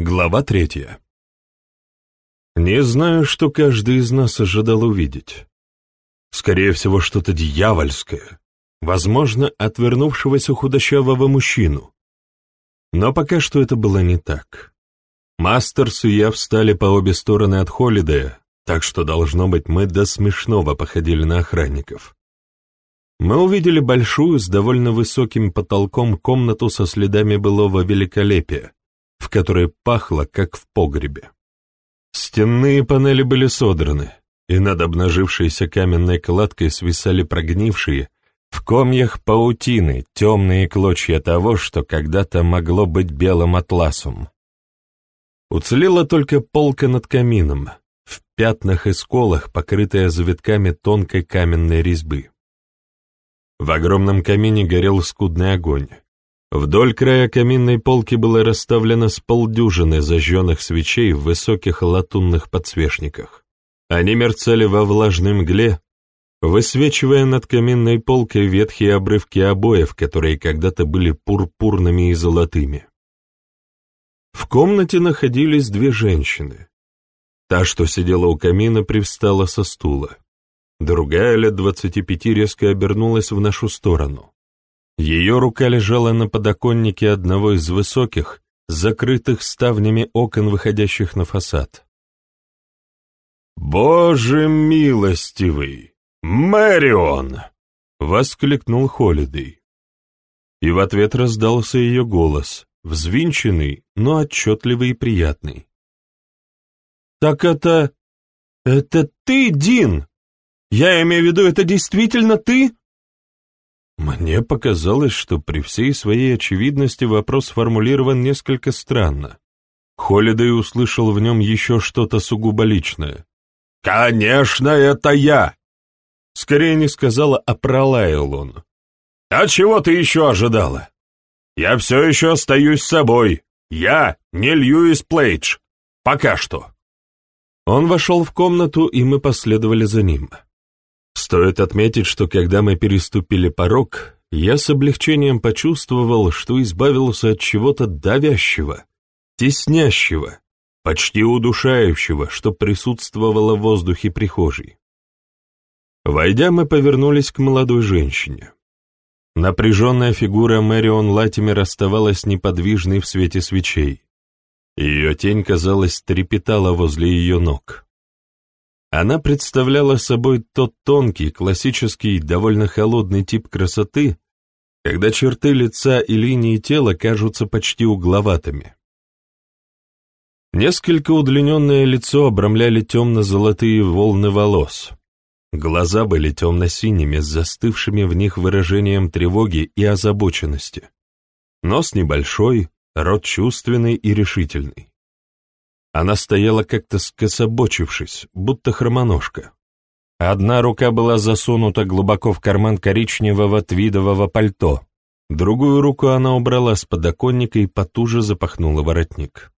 Глава третья. Не знаю, что каждый из нас ожидал увидеть. Скорее всего, что-то дьявольское, возможно, отвернувшегося худощавого мужчину. Но пока что это было не так. Мастерс и я встали по обе стороны от Холидея, так что, должно быть, мы до смешного походили на охранников. Мы увидели большую, с довольно высоким потолком комнату со следами былого великолепия, в которой пахло, как в погребе. Стенные панели были содраны, и над обнажившейся каменной кладкой свисали прогнившие, в комьях паутины, темные клочья того, что когда-то могло быть белым атласом. Уцелела только полка над камином, в пятнах и сколах, покрытая завитками тонкой каменной резьбы. В огромном камине горел скудный огонь. Вдоль края каминной полки было расставлено с полдюжины зажженных свечей в высоких латунных подсвечниках. Они мерцали во влажной мгле, высвечивая над каминной полкой ветхие обрывки обоев, которые когда-то были пурпурными и золотыми. В комнате находились две женщины. Та, что сидела у камина, привстала со стула. Другая, лет двадцати пяти, резко обернулась в нашу сторону. Ее рука лежала на подоконнике одного из высоких, закрытых ставнями окон, выходящих на фасад. «Боже милостивый! Мэрион!» — воскликнул Холидей. И в ответ раздался ее голос, взвинченный, но отчетливый и приятный. «Так это... это ты, Дин? Я имею в виду, это действительно ты?» Мне показалось, что при всей своей очевидности вопрос сформулирован несколько странно. Холидей услышал в нем еще что-то сугубо личное. «Конечно, это я!» Скорее не сказала, а пролаял он. «А чего ты еще ожидала? Я все еще остаюсь собой. Я не Льюис Плейдж. Пока что». Он вошел в комнату, и мы последовали за ним. Стоит отметить, что когда мы переступили порог, я с облегчением почувствовал, что избавился от чего-то давящего, теснящего, почти удушающего, что присутствовало в воздухе прихожей. Войдя, мы повернулись к молодой женщине. Напряженная фигура Мэрион Латимер оставалась неподвижной в свете свечей. Ее тень, казалось, трепетала возле ее ног. Она представляла собой тот тонкий, классический, довольно холодный тип красоты, когда черты лица и линии тела кажутся почти угловатыми. Несколько удлиненное лицо обрамляли темно-золотые волны волос. Глаза были темно-синими, с застывшими в них выражением тревоги и озабоченности. Нос небольшой, рот чувственный и решительный. Она стояла как-то скособочившись, будто хромоножка. Одна рука была засунута глубоко в карман коричневого твидового пальто, другую руку она убрала с подоконника и потуже запахнула воротник.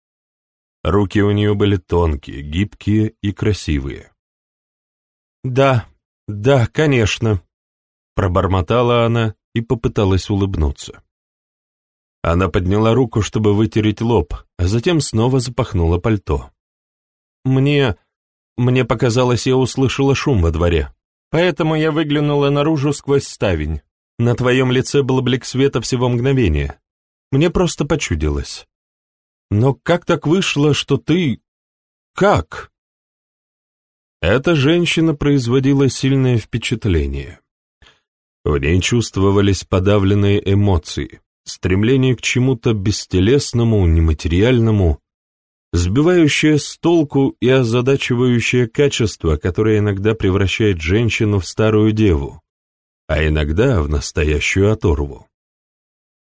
Руки у нее были тонкие, гибкие и красивые. «Да, да, конечно», — пробормотала она и попыталась улыбнуться. Она подняла руку, чтобы вытереть лоб, а затем снова запахнула пальто. «Мне... мне показалось, я услышала шум во дворе, поэтому я выглянула наружу сквозь ставень. На твоем лице был блик света всего мгновения. Мне просто почудилось. Но как так вышло, что ты... как?» Эта женщина производила сильное впечатление. В ней чувствовались подавленные эмоции, стремление к чему-то бестелесному, нематериальному, сбивающее с толку и озадачивающее качество, которое иногда превращает женщину в старую деву, а иногда в настоящую оторву.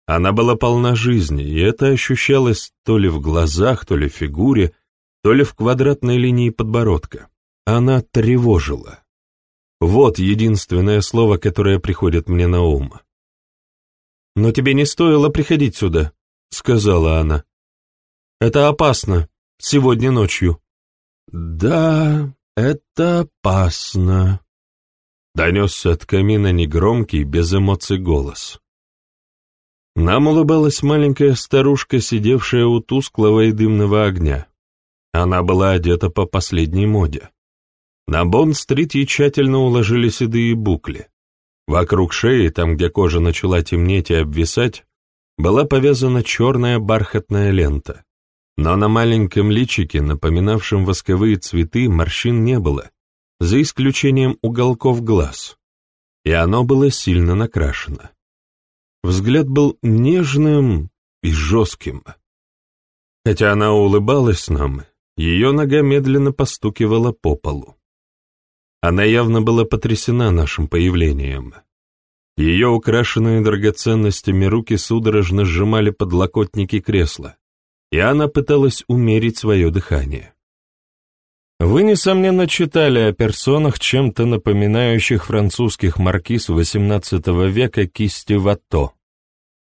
Она была полна жизни, и это ощущалось то ли в глазах, то ли в фигуре, то ли в квадратной линии подбородка. Она тревожила. Вот единственное слово, которое приходит мне на ум. «Но тебе не стоило приходить сюда», — сказала она. «Это опасно. Сегодня ночью». «Да, это опасно», — донесся от камина негромкий, без эмоций голос. Нам улыбалась маленькая старушка, сидевшая у тусклого и дымного огня. Она была одета по последней моде. На Бонд-стрит ей тщательно уложили седые букли. Вокруг шеи, там, где кожа начала темнеть и обвисать, была повязана черная бархатная лента. Но на маленьком личике, напоминавшем восковые цветы, морщин не было, за исключением уголков глаз, и оно было сильно накрашено. Взгляд был нежным и жестким. Хотя она улыбалась нам, ее нога медленно постукивала по полу. Она явно была потрясена нашим появлением. Ее украшенные драгоценностями руки судорожно сжимали подлокотники кресла, и она пыталась умерить свое дыхание. Вы, несомненно, читали о персонах, чем-то напоминающих французских маркиз XVIII века кисти Ватто.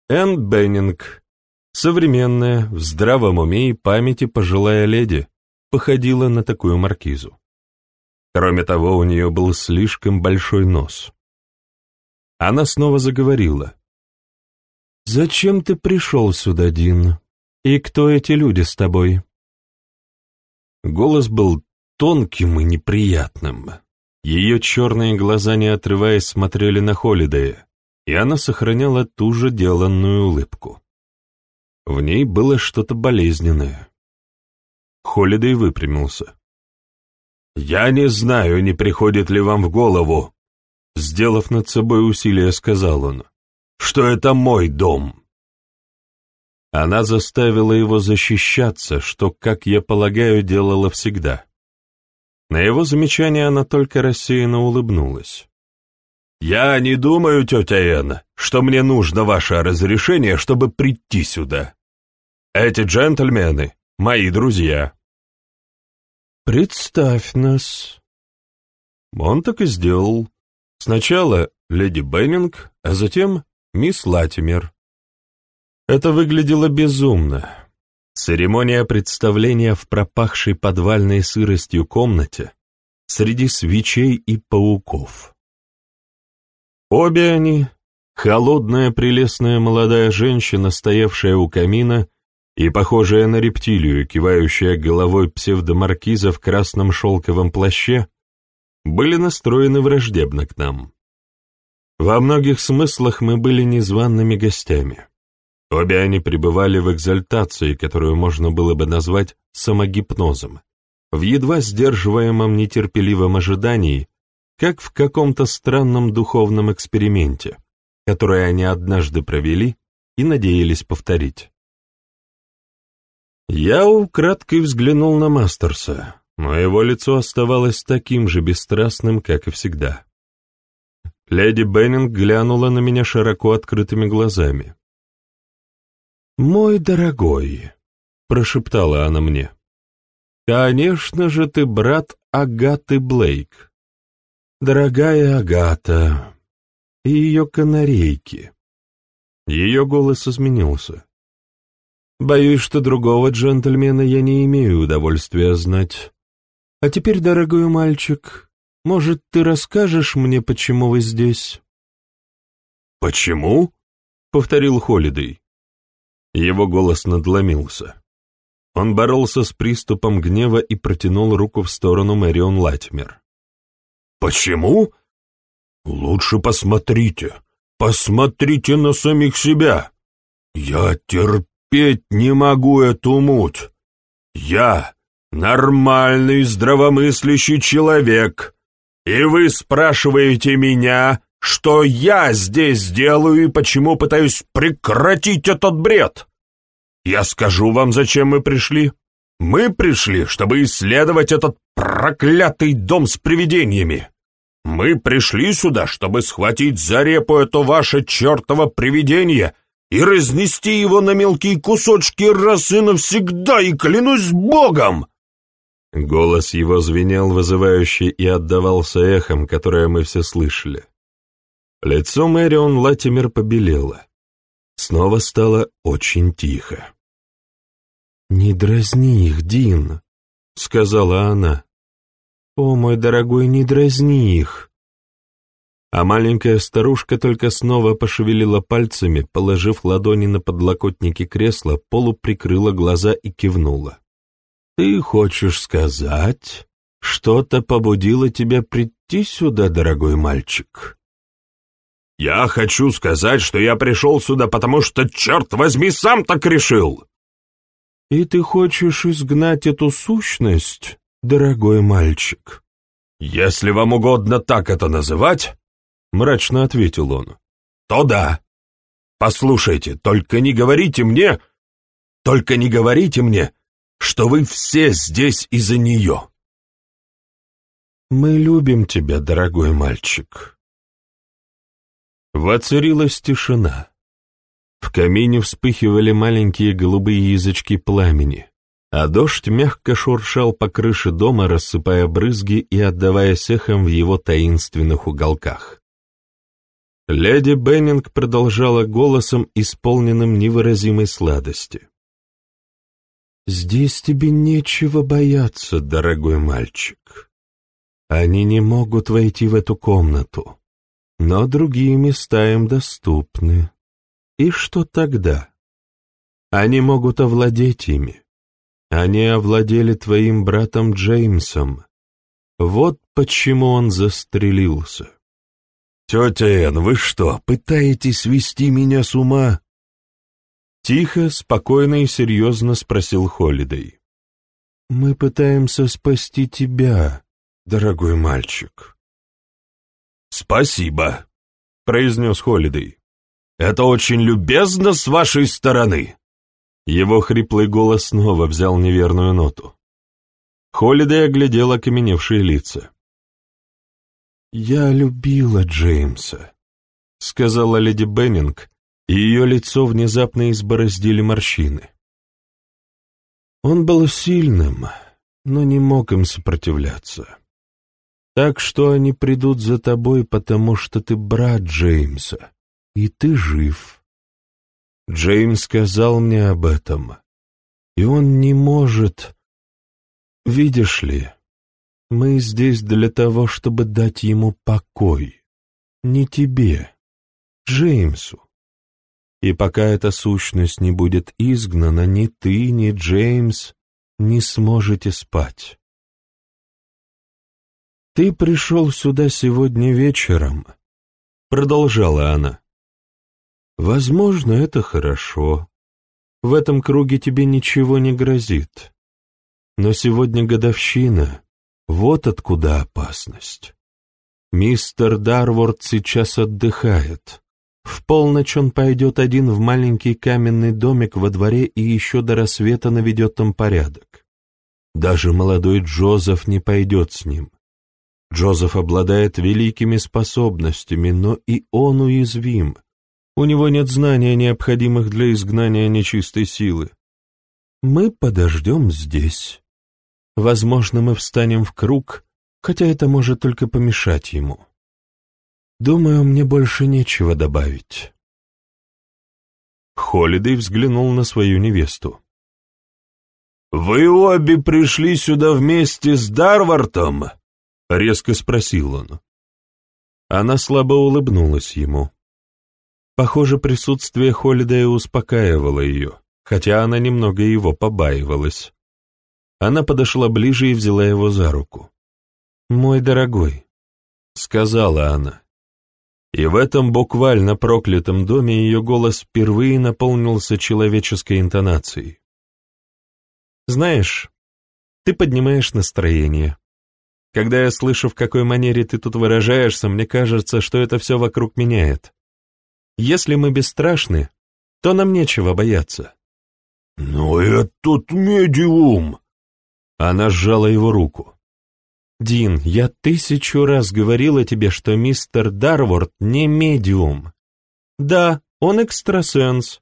Энн Беннинг, современная, в здравом уме и памяти пожилая леди, походила на такую маркизу. Кроме того, у нее был слишком большой нос. Она снова заговорила. «Зачем ты пришел сюда, Дин? И кто эти люди с тобой?» Голос был тонким и неприятным. Ее черные глаза, не отрываясь, смотрели на Холидея, и она сохраняла ту же деланную улыбку. В ней было что-то болезненное. Холидей выпрямился. «Я не знаю, не приходит ли вам в голову», — сделав над собой усилие, сказал он, — «что это мой дом». Она заставила его защищаться, что, как я полагаю, делала всегда. На его замечание она только рассеянно улыбнулась. «Я не думаю, тетя Энна, что мне нужно ваше разрешение, чтобы прийти сюда. Эти джентльмены — мои друзья». «Представь нас». Он так и сделал. Сначала леди Беннинг, а затем мисс Латимер. Это выглядело безумно. Церемония представления в пропахшей подвальной сыростью комнате среди свечей и пауков. Обе они, холодная прелестная молодая женщина, стоявшая у камина, и похожая на рептилию, кивающая головой псевдомаркиза в красном шелковом плаще, были настроены враждебно к нам. Во многих смыслах мы были незваными гостями. Обе они пребывали в экзальтации, которую можно было бы назвать самогипнозом, в едва сдерживаемом нетерпеливом ожидании, как в каком-то странном духовном эксперименте, который они однажды провели и надеялись повторить. Я украдкой взглянул на Мастерса, но его лицо оставалось таким же бесстрастным, как и всегда. Леди Беннинг глянула на меня широко открытыми глазами. «Мой дорогой», — прошептала она мне, — «конечно же ты брат Агаты Блейк. Дорогая Агата и ее канарейки». Ее голос изменился. «Боюсь, что другого джентльмена я не имею удовольствия знать. А теперь, дорогой мальчик, может, ты расскажешь мне, почему вы здесь?» «Почему?» — повторил Холидей. Его голос надломился. Он боролся с приступом гнева и протянул руку в сторону Мэрион Латимер. «Почему? Лучше посмотрите, посмотрите на самих себя. Я терпеть не могу эту муть. Я нормальный здравомыслящий человек, и вы спрашиваете меня, что я здесь делаю и почему пытаюсь прекратить этот бред? Я скажу вам, зачем мы пришли. Мы пришли, чтобы исследовать этот проклятый дом с привидениями. Мы пришли сюда, чтобы схватить за репу это ваше чертово привидение и разнести его на мелкие кусочки раз и навсегда, и клянусь Богом!» Голос его звенел вызывающе и отдавался эхом, которое мы все слышали. Лицо Мэрион Латимер побелело. Снова стало очень тихо. «Не дразни их, Дин», — сказала она. «О, мой дорогой, не дразни их». А маленькая старушка только снова пошевелила пальцами, положив ладони на подлокотники кресла, полуприкрыла глаза и кивнула. «Ты хочешь сказать, что-то побудило тебя прийти сюда, дорогой мальчик?» «Я хочу сказать, что я пришел сюда, потому что, черт возьми, сам так решил!» «И ты хочешь изгнать эту сущность, дорогой мальчик?» «Если вам угодно так это называть, — мрачно ответил он. «То да. Послушайте, только не говорите мне, только не говорите мне, что вы все здесь из-за нее». «Мы любим тебя, дорогой мальчик». Воцарилась тишина. В камине вспыхивали маленькие голубые язычки пламени, а дождь мягко шуршал по крыше дома, рассыпая брызги и отдаваясь эхом в его таинственных уголках. Леди Беннинг продолжала голосом, исполненным невыразимой сладости. «Здесь тебе нечего бояться, дорогой мальчик. Они не могут войти в эту комнату, но другие места им доступны. И что тогда? Они могут овладеть ими. Они овладели твоим братом Джеймсом. Вот почему он застрелился». «Тетя Энн, вы что, пытаетесь свести меня с ума?» Тихо, спокойно и серьезно спросил Холидей. «Мы пытаемся спасти тебя, дорогой мальчик». «Спасибо», — произнес Холидей. «Это очень любезно с вашей стороны». Его хриплый голос снова взял неверную ноту. Холидей оглядел окаменевшие лица. «Я любила Джеймса», — сказала леди Беннинг, и ее лицо внезапно избороздили морщины. Он был сильным, но не мог им сопротивляться. Так что они придут за тобой, потому что ты брат Джеймса, и ты жив. Джеймс сказал мне об этом, и он не может... Видишь ли, мы здесь для того, чтобы дать ему покой. Не тебе, Джеймсу. И пока эта сущность не будет изгнана, ни ты, ни Джеймс не сможете спать. «Ты пришел сюда сегодня вечером», — продолжала она. «Возможно, это хорошо. В этом круге тебе ничего не грозит. Но сегодня годовщина, вот откуда опасность. Мистер Дарворд сейчас отдыхает. В полночь он пойдет один в маленький каменный домик во дворе и еще до рассвета наведет там порядок. Даже молодой Джозеф не пойдет с ним. Джозеф обладает великими способностями, но и он уязвим. У него нет знания, необходимых для изгнания нечистой силы. Мы подождем здесь. Возможно, мы встанем в круг, хотя это может только помешать ему. Думаю, мне больше нечего добавить. Холидей взглянул на свою невесту. «Вы обе пришли сюда вместе с Дарвартом?» — резко спросил он. Она слабо улыбнулась ему. Похоже, присутствие Холидея успокаивало ее, хотя она немного его побаивалась. Она подошла ближе и взяла его за руку. «Мой дорогой», — сказала она. И в этом буквально проклятом доме ее голос впервые наполнился человеческой интонацией. «Знаешь, ты поднимаешь настроение. Когда я слышу, в какой манере ты тут выражаешься, мне кажется, что это все вокруг меняет. Если мы бесстрашны, то нам нечего бояться». «Но этот медиум!» Она сжала его руку. «Дин, я тысячу раз говорила тебе, что мистер Дарворд не медиум. Да, он экстрасенс,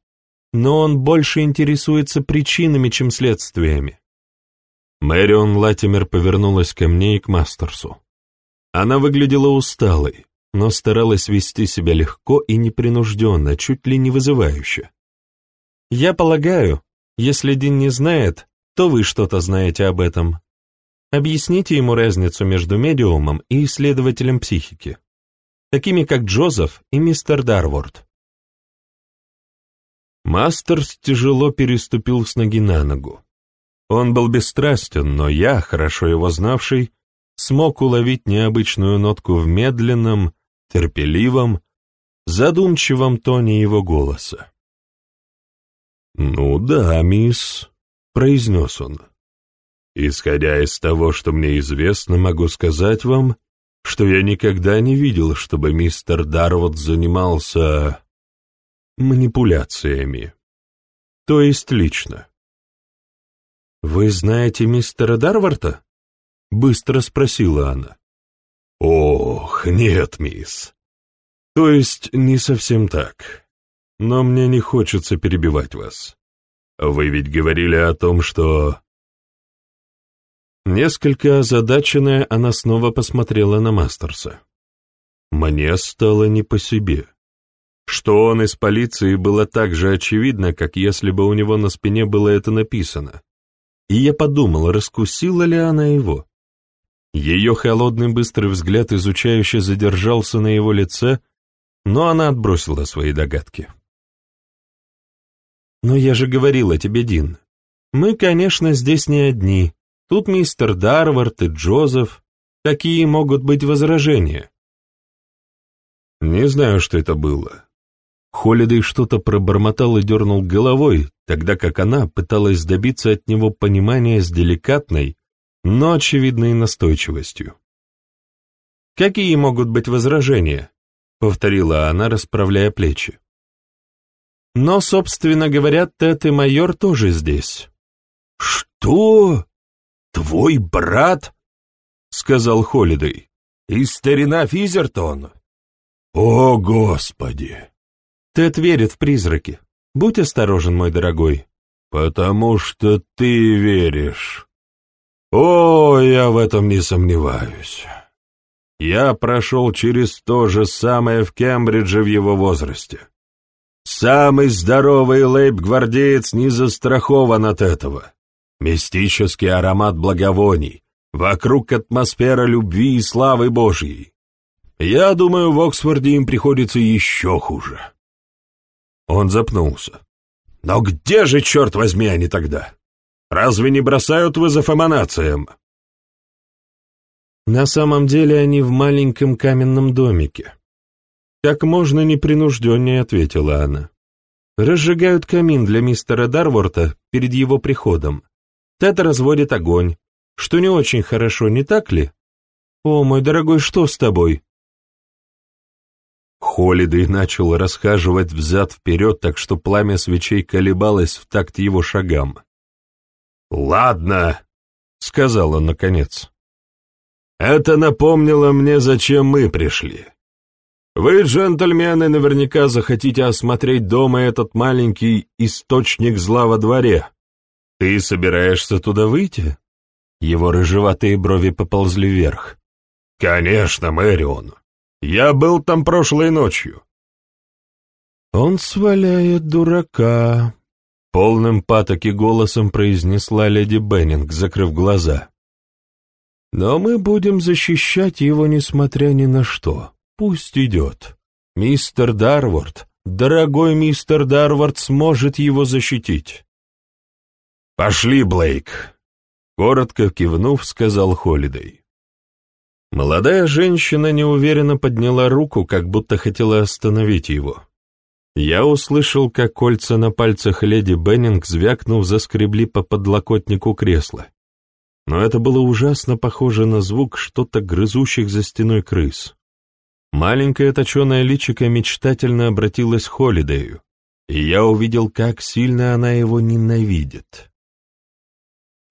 но он больше интересуется причинами, чем следствиями». Мэрион Латимер повернулась ко мне и к Мастерсу. Она выглядела усталой, но старалась вести себя легко и непринужденно, чуть ли не вызывающе. «Я полагаю, если Дин не знает, то вы что-то знаете об этом. Объясните ему разницу между медиумом и исследователем психики. такими как Джозеф и мистер Дарворд. Мастерс тяжело переступил с ноги на ногу. Он был бесстрастен, но я, хорошо его знавший, смог уловить необычную нотку в медленном, терпеливом, задумчивом тоне его голоса. «Ну да, мисс», — произнес он. «Исходя из того, что мне известно, могу сказать вам, что я никогда не видел, чтобы мистер Дарвуд занимался манипуляциями. То есть лично. «Вы знаете мистера Дарварда?» — быстро спросила она. «Ох, нет, мисс. То есть не совсем так. Но мне не хочется перебивать вас. Вы ведь говорили о том, что...» Несколько озадаченная, она снова посмотрела на Мастерса. Мне стало не по себе. Что он из полиции было так же очевидно, как если бы у него на спине было это написано. И я подумал, раскусила ли она его. Ее холодный быстрый взгляд изучающе задержался на его лице, но она отбросила свои догадки. «Но я же говорила тебе, Дин, мы, конечно, здесь не одни. Тут мистер Дарвард и Джозеф. Какие могут быть возражения?» Не знаю, что это было. Холидей что-то пробормотал и дернул головой, тогда как она пыталась добиться от него понимания с деликатной, но очевидной настойчивостью. «Какие могут быть возражения?» — повторила она, расправляя плечи. «Но, собственно говоря, Тед и майор тоже здесь». «Что? Твой брат?» — сказал Холидей. «И старина Физертон?» «О, Господи!» Тед верит в призраки. Будь осторожен, мой дорогой. Потому что ты веришь. О, я в этом не сомневаюсь. Я прошел через то же самое в Кембридже в его возрасте. Самый здоровый лейб-гвардеец не застрахован от этого. Мистический аромат благовоний, вокруг атмосфера любви и славы Божьей. Я думаю, в Оксфорде им приходится еще хуже. Он запнулся. Но где же, черт возьми, они тогда? Разве не бросают вызов эманациям? На самом деле они в маленьком каменном домике. Как можно непринужденнее, ответила она. Разжигают камин для мистера Дарворта перед его приходом. Тед разводит огонь, что не очень хорошо, не так ли? О, мой дорогой, что с тобой? Холидей начал расхаживать взад-вперед, так что пламя свечей колебалось в такт его шагам. «Ладно», — сказал он наконец. «Это напомнило мне, зачем мы пришли. Вы, джентльмены, наверняка захотите осмотреть дома этот маленький источник зла во дворе. Ты собираешься туда выйти?» Его рыжеватые брови поползли вверх. «Конечно, Мэрион. Я был там прошлой ночью». «Он сваляет дурака», — полным патоки голосом произнесла леди Беннинг, закрыв глаза. «Но мы будем защищать его, несмотря ни на что. Пусть идет. Мистер Дарвард, дорогой мистер Дарвард, сможет его защитить». «Пошли, Блейк», — коротко кивнув, сказал Холидей. Молодая женщина неуверенно подняла руку, как будто хотела остановить его. Я услышал, как кольца на пальцах леди Беннинг, звякнув, заскребли по подлокотнику кресла. Но это было ужасно похоже на звук что-то грызущих за стеной крыс. Маленькое точеное личико мечтательно обратилось к Холидею, и я увидел, как сильно она его ненавидит.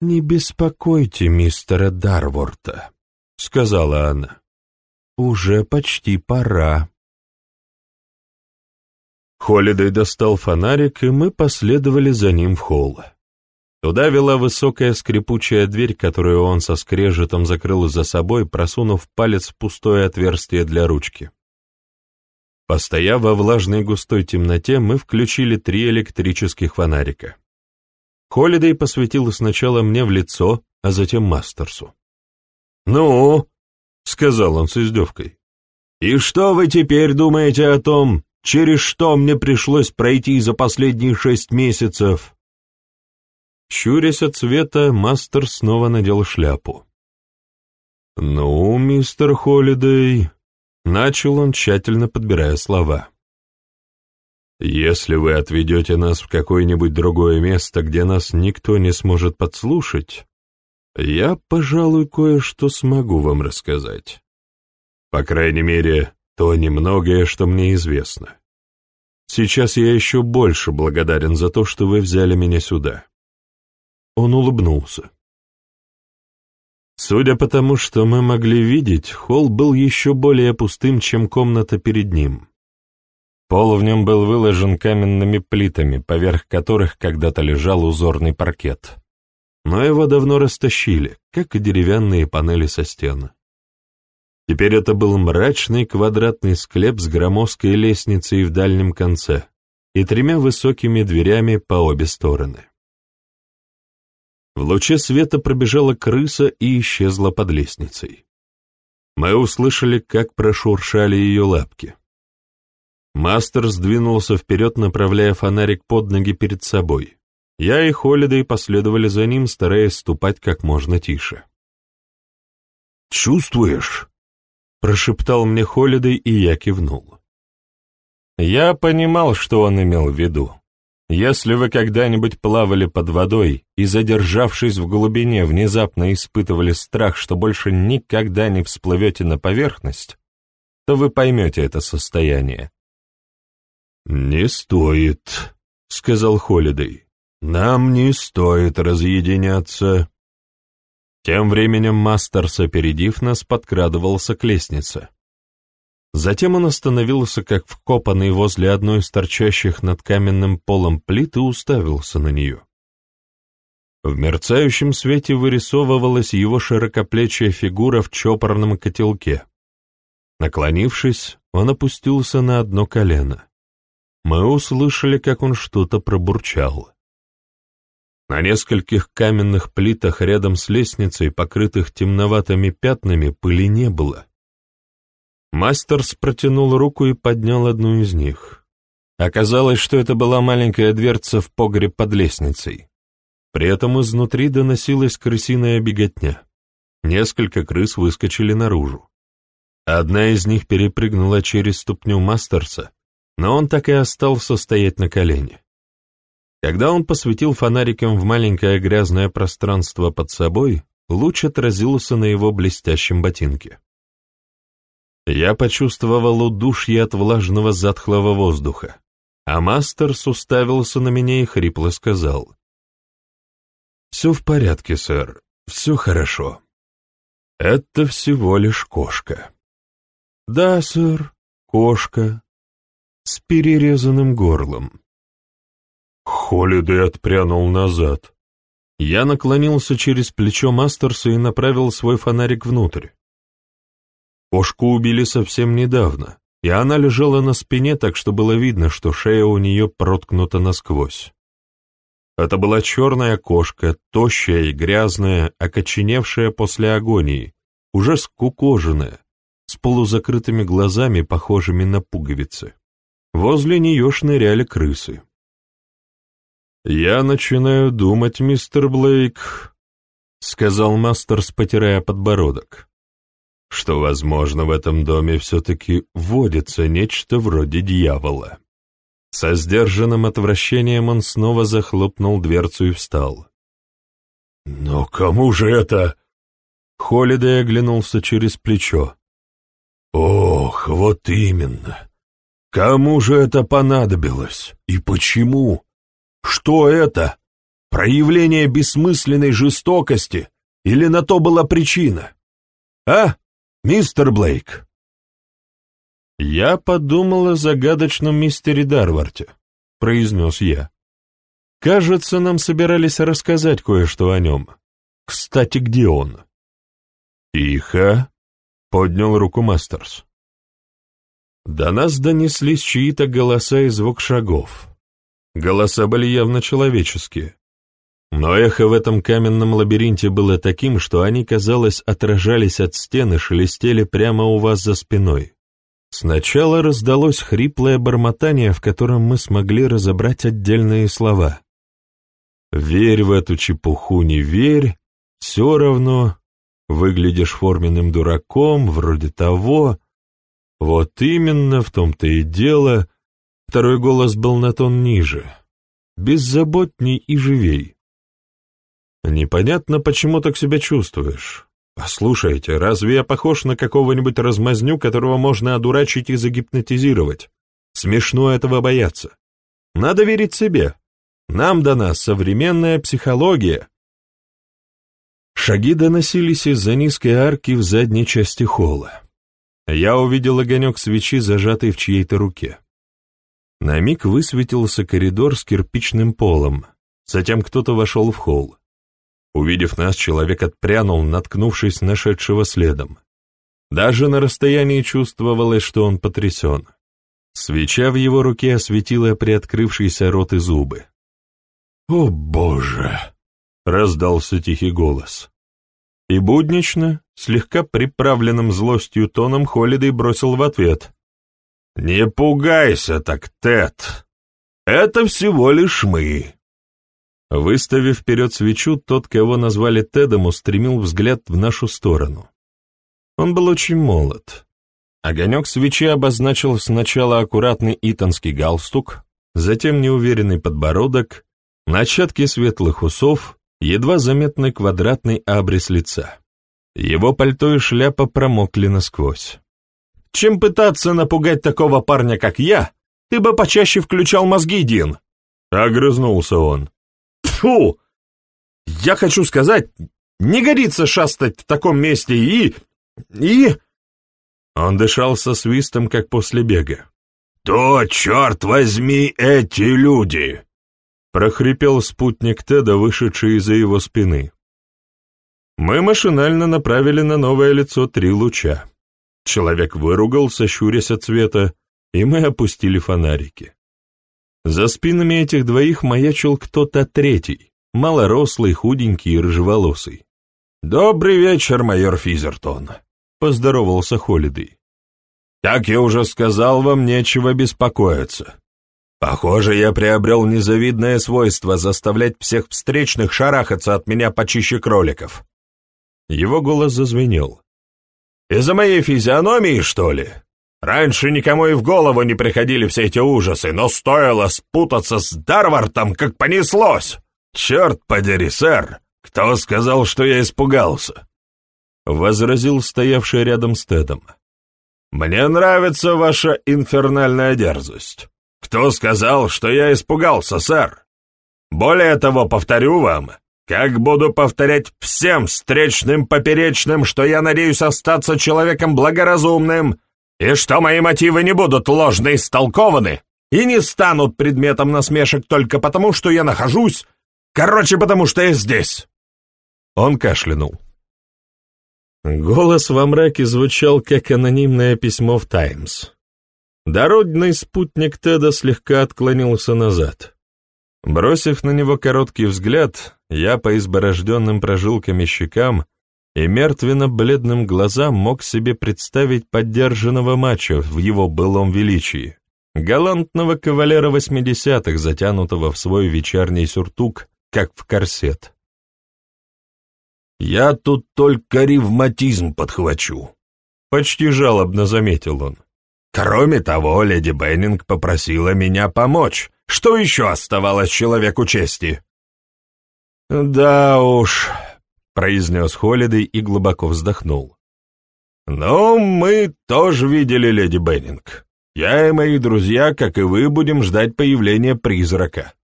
«Не беспокойте мистера Дарворта», — сказала она. «Уже почти пора». Холидей достал фонарик, и мы последовали за ним в холл. Туда вела высокая скрипучая дверь, которую он со скрежетом закрыл за собой, просунув палец в пустое отверстие для ручки. Постояв во влажной густой темноте, мы включили три электрических фонарика. Холидей посветил сначала мне в лицо, а затем Мастерсу. «Ну?» — сказал он с издевкой. И что вы теперь думаете о том, через что мне пришлось пройти за последние шесть месяцев?» Щурясь от света, мастер снова надел шляпу. «Ну, мистер Холидей», — начал он, тщательно подбирая слова. «Если вы отведете нас в какое-нибудь другое место, где нас никто не сможет подслушать, я, пожалуй, кое-что смогу вам рассказать. По крайней мере, то немногое, что мне известно. Сейчас я еще больше благодарен за то, что вы взяли меня сюда». Он улыбнулся. Судя по тому, что мы могли видеть, холл был еще более пустым, чем комната перед ним. Пол в нем был выложен каменными плитами, поверх которых когда-то лежал узорный паркет. Но его давно растащили, как и деревянные панели со стены. Теперь это был мрачный квадратный склеп с громоздкой лестницей в дальнем конце и тремя высокими дверями по обе стороны. В луче света пробежала крыса и исчезла под лестницей. Мы услышали, как прошуршали ее лапки. Мастер сдвинулся вперед, направляя фонарик под ноги перед собой. Я и Холидей последовали за ним, стараясь ступать как можно тише. «Чувствуешь?» — прошептал мне Холидей, и я кивнул. Я понимал, что он имел в виду. Если вы когда-нибудь плавали под водой и, задержавшись в глубине, внезапно испытывали страх, что больше никогда не всплывете на поверхность, то вы поймете это состояние. «Не стоит», — сказал Холидей. «Нам не стоит разъединяться». Тем временем Мастерс, опередив нас, подкрадывался к лестнице. Затем он остановился, как вкопанный возле одной из торчащих над каменным полом плит и уставился на нее. В мерцающем свете вырисовывалась его широкоплечья фигура в чопорном котелке. Наклонившись, он опустился на одно колено. Мы услышали, как он что-то пробурчал. На нескольких каменных плитах рядом с лестницей, покрытых темноватыми пятнами, пыли не было. Мастерс протянул руку и поднял одну из них. Оказалось, что это была маленькая дверца в погреб под лестницей. При этом изнутри доносилась крысиная беготня. Несколько крыс выскочили наружу. Одна из них перепрыгнула через ступню Мастерса, но он так и остался стоять на колене. Когда он посветил фонариком в маленькое грязное пространство под собой, луч отразился на его блестящем ботинке. Я почувствовал удушье от влажного затхлого воздуха, а Мастерс уставился на меня и хрипло сказал. «Все в порядке, сэр, все хорошо. Это всего лишь кошка». «Да, сэр, кошка. С перерезанным горлом». Холидей отпрянул назад. Я наклонился через плечо Мастерса и направил свой фонарик внутрь. Кошку убили совсем недавно, и она лежала на спине, так что было видно, что шея у нее проткнута насквозь. Это была черная кошка, тощая и грязная, окоченевшая после агонии, уже скукоженная, с полузакрытыми глазами, похожими на пуговицы. Возле нее шныряли крысы. «Я начинаю думать, мистер Блейк», — сказал Мастерс, потирая подбородок что, возможно, в этом доме все-таки водится нечто вроде дьявола. Со сдержанным отвращением он снова захлопнул дверцу и встал. «Но кому же это?» Холидей оглянулся через плечо. «Ох, вот именно! Кому же это понадобилось? И почему? Что это? Проявление бессмысленной жестокости? Или на то была причина? А?» «Мистер Блейк!» «Я подумал о загадочном мистере Дарварте», — произнес я. «Кажется, нам собирались рассказать кое-что о нем. Кстати, где он?» «Тихо», — поднял руку Мастерс. До нас донеслись чьи-то голоса и звук шагов. Голоса были явно человеческие. Но эхо в этом каменном лабиринте было таким, что они, казалось, отражались от стены, шелестели прямо у вас за спиной. Сначала раздалось хриплое бормотание, в котором мы смогли разобрать отдельные слова. «Верь в эту чепуху, не верь, все равно, выглядишь форменным дураком, вроде того». Вот именно в том-то и дело, второй голос был на тон ниже, беззаботней и живей. Непонятно, почему так себя чувствуешь. Послушайте, разве я похож на какого-нибудь размазню, которого можно одурачить и загипнотизировать? Смешно этого бояться. Надо верить себе. Нам дана современная психология. Шаги доносились из-за низкой арки в задней части холла. Я увидел огонек свечи, зажатый в чьей-то руке. На миг высветился коридор с кирпичным полом, затем кто-то вошел в холл. Увидев нас, человек отпрянул, наткнувшись нашедшего следом. Даже на расстоянии чувствовалось, что он потрясен. Свеча в его руке осветила приоткрывшийся рот и зубы. «О, Боже!» — раздался тихий голос. И буднично, слегка приправленным злостью тоном, Холидей бросил в ответ. «Не пугайся так, Тед! Это всего лишь мы!» Выставив вперед свечу, тот, кого назвали Тедом, устремил взгляд в нашу сторону. Он был очень молод. Огонек свечи обозначил сначала аккуратный итонский галстук, затем неуверенный подбородок, начатки светлых усов, едва заметный квадратный абрис лица. Его пальто и шляпа промокли насквозь. «Чем пытаться напугать такого парня, как я, ты бы почаще включал мозги, Дин!» — огрызнулся он. Фу! Я хочу сказать, не годится шастать в таком месте и... и...» Он дышал со свистом, как после бега. «То, черт возьми, эти люди!» прохрипел спутник Теда, вышедший из-за его спины. Мы машинально направили на новое лицо три луча. Человек выругался, щурясь от света, и мы опустили фонарики. За спинами этих двоих маячил кто-то третий, малорослый, худенький и рыжеволосый. «Добрый вечер, майор Физертон», — поздоровался Холидей. «Как я уже сказал, вам нечего беспокоиться. Похоже, я приобрел незавидное свойство заставлять всех встречных шарахаться от меня почище кроликов». Его голос зазвенел. «Из-за моей физиономии, что ли? Раньше никому и в голову не приходили все эти ужасы, но стоило спутаться с Дарвартом, как понеслось. Черт подери, сэр, кто сказал, что я испугался? Возразил стоявший рядом с Тедом. Мне нравится ваша инфернальная дерзость. Кто сказал, что я испугался, сэр? Более того, повторю вам, как буду повторять всем встречным поперечным, что я надеюсь остаться человеком благоразумным, и что мои мотивы не будут ложно истолкованы и не станут предметом насмешек только потому, что я нахожусь, короче, потому что я здесь». Он кашлянул. Голос во мраке звучал, как анонимное письмо в «Таймс». Дородный спутник Теда слегка отклонился назад. Бросив на него короткий взгляд, я по изборожденным прожилками щекам и мертвенно-бледным глазам мог себе представить поддержанного мачо в его былом величии, галантного кавалера восьмидесятых, затянутого в свой вечерний сюртук, как в корсет. «Я тут только ревматизм подхвачу», — почти жалобно заметил он. «Кроме того, леди Беннинг попросила меня помочь. Что еще оставалось человеку чести?» «Да уж», произнес Холидей и глубоко вздохнул. «Но мы тоже видели леди Беннинг. Я и мои друзья, как и вы, будем ждать появления призрака.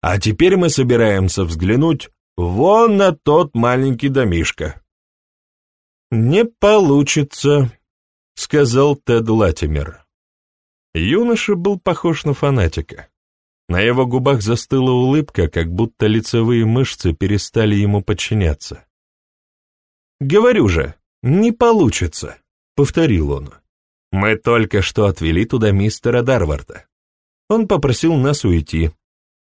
А теперь мы собираемся взглянуть вон на тот маленький домишко». «Не получится», — сказал Тед Латимер. Юноша был похож на фанатика. На его губах застыла улыбка, как будто лицевые мышцы перестали ему подчиняться. «Говорю же, не получится», — повторил он. «Мы только что отвели туда мистера Дарварда. Он попросил нас уйти.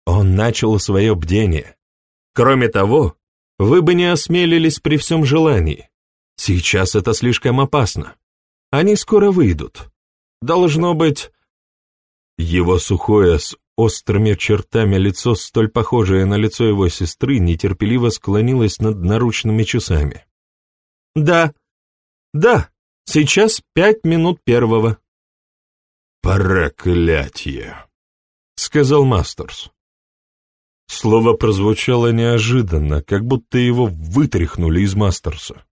Он начал свое бдение. Кроме того, вы бы не осмелились при всем желании. Сейчас это слишком опасно. Они скоро выйдут. Должно быть...» Его сухое с острыми чертами лицо, столь похожее на лицо его сестры, нетерпеливо склонилось над наручными часами. «Да, да, сейчас пять минут первого». «Проклятье!» — сказал Мастерс. Слово прозвучало неожиданно, как будто его вытряхнули из Мастерса.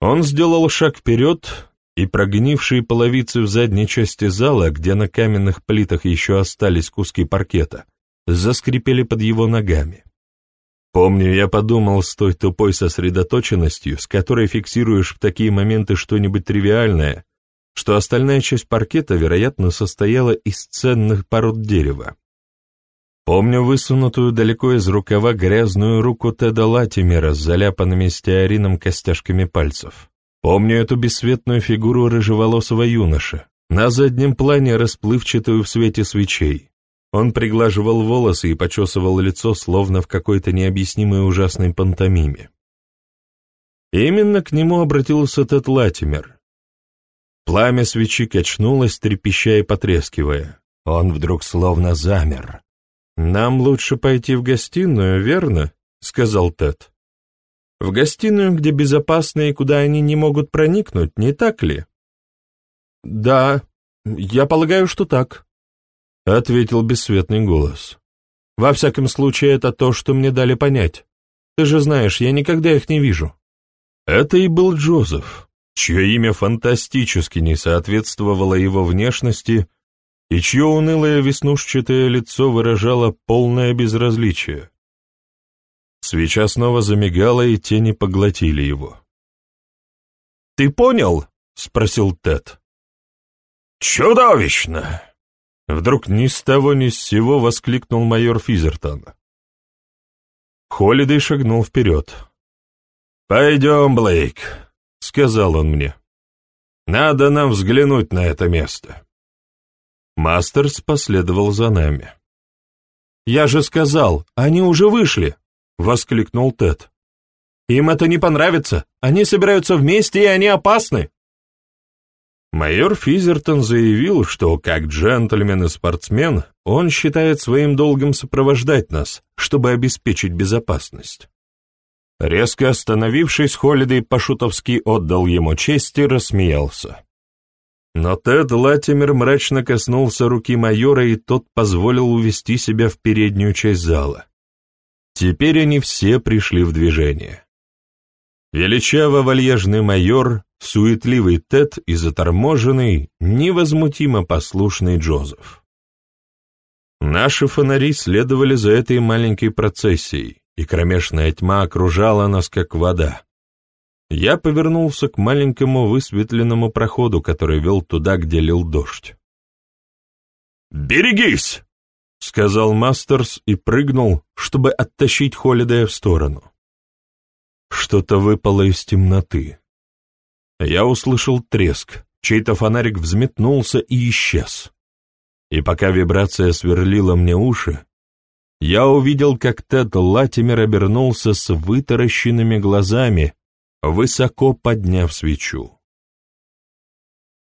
Он сделал шаг вперед, и прогнившие половицы в задней части зала, где на каменных плитах еще остались куски паркета, заскрипели под его ногами. Помню, я подумал с той тупой сосредоточенностью, с которой фиксируешь в такие моменты что-нибудь тривиальное, что остальная часть паркета, вероятно, состояла из ценных пород дерева. Помню высунутую далеко из рукава грязную руку Теда Латимера с заляпанными стеарином костяшками пальцев. Помню эту бесцветную фигуру рыжеволосого юноши, на заднем плане расплывчатую в свете свечей. Он приглаживал волосы и почесывал лицо, словно в какой-то необъяснимой ужасной пантомиме. Именно к нему обратился Тед Латимер. Пламя свечи качнулось, трепеща и потрескивая. Он вдруг словно замер. «Нам лучше пойти в гостиную, верно?» — сказал Тед. В гостиную, где безопасно и куда они не могут проникнуть, не так ли? Да, я полагаю, что так, — ответил бесцветный голос. Во всяком случае, это то, что мне дали понять. Ты же знаешь, я никогда их не вижу. Это и был Джозеф, чье имя фантастически не соответствовало его внешности и чье унылое веснушчатое лицо выражало полное безразличие. Свеча снова замигала, и тени поглотили его. «Ты понял?» — спросил Тед. «Чудовищно!» Вдруг ни с того ни с сего воскликнул майор Физертон. Холидей шагнул вперед. «Пойдем, Блейк», — сказал он мне. «Надо нам взглянуть на это место». Мастерс последовал за нами. «Я же сказал, они уже вышли!» — воскликнул Тед. «Им это не понравится. Они собираются вместе, и они опасны». Майор Физертон заявил, что, как джентльмен и спортсмен, он считает своим долгом сопровождать нас, чтобы обеспечить безопасность. Резко остановившись, Холидей по-шутовски отдал ему честь и рассмеялся. Но Тед Латимер мрачно коснулся руки майора, и тот позволил увести себя в переднюю часть зала. Теперь они все пришли в движение. Величаво-вальяжный майор, суетливый Тед и заторможенный, невозмутимо послушный Джозеф. Наши фонари следовали за этой маленькой процессией, и кромешная тьма окружала нас, как вода. Я повернулся к маленькому высветленному проходу, который вел туда, где лил дождь. «Берегись!» — сказал Мастерс и прыгнул, чтобы оттащить Холидея в сторону. Что-то выпало из темноты. Я услышал треск, чей-то фонарик взметнулся и исчез. И пока вибрация сверлила мне уши, я увидел, как Тед Латимер обернулся с вытаращенными глазами, высоко подняв свечу.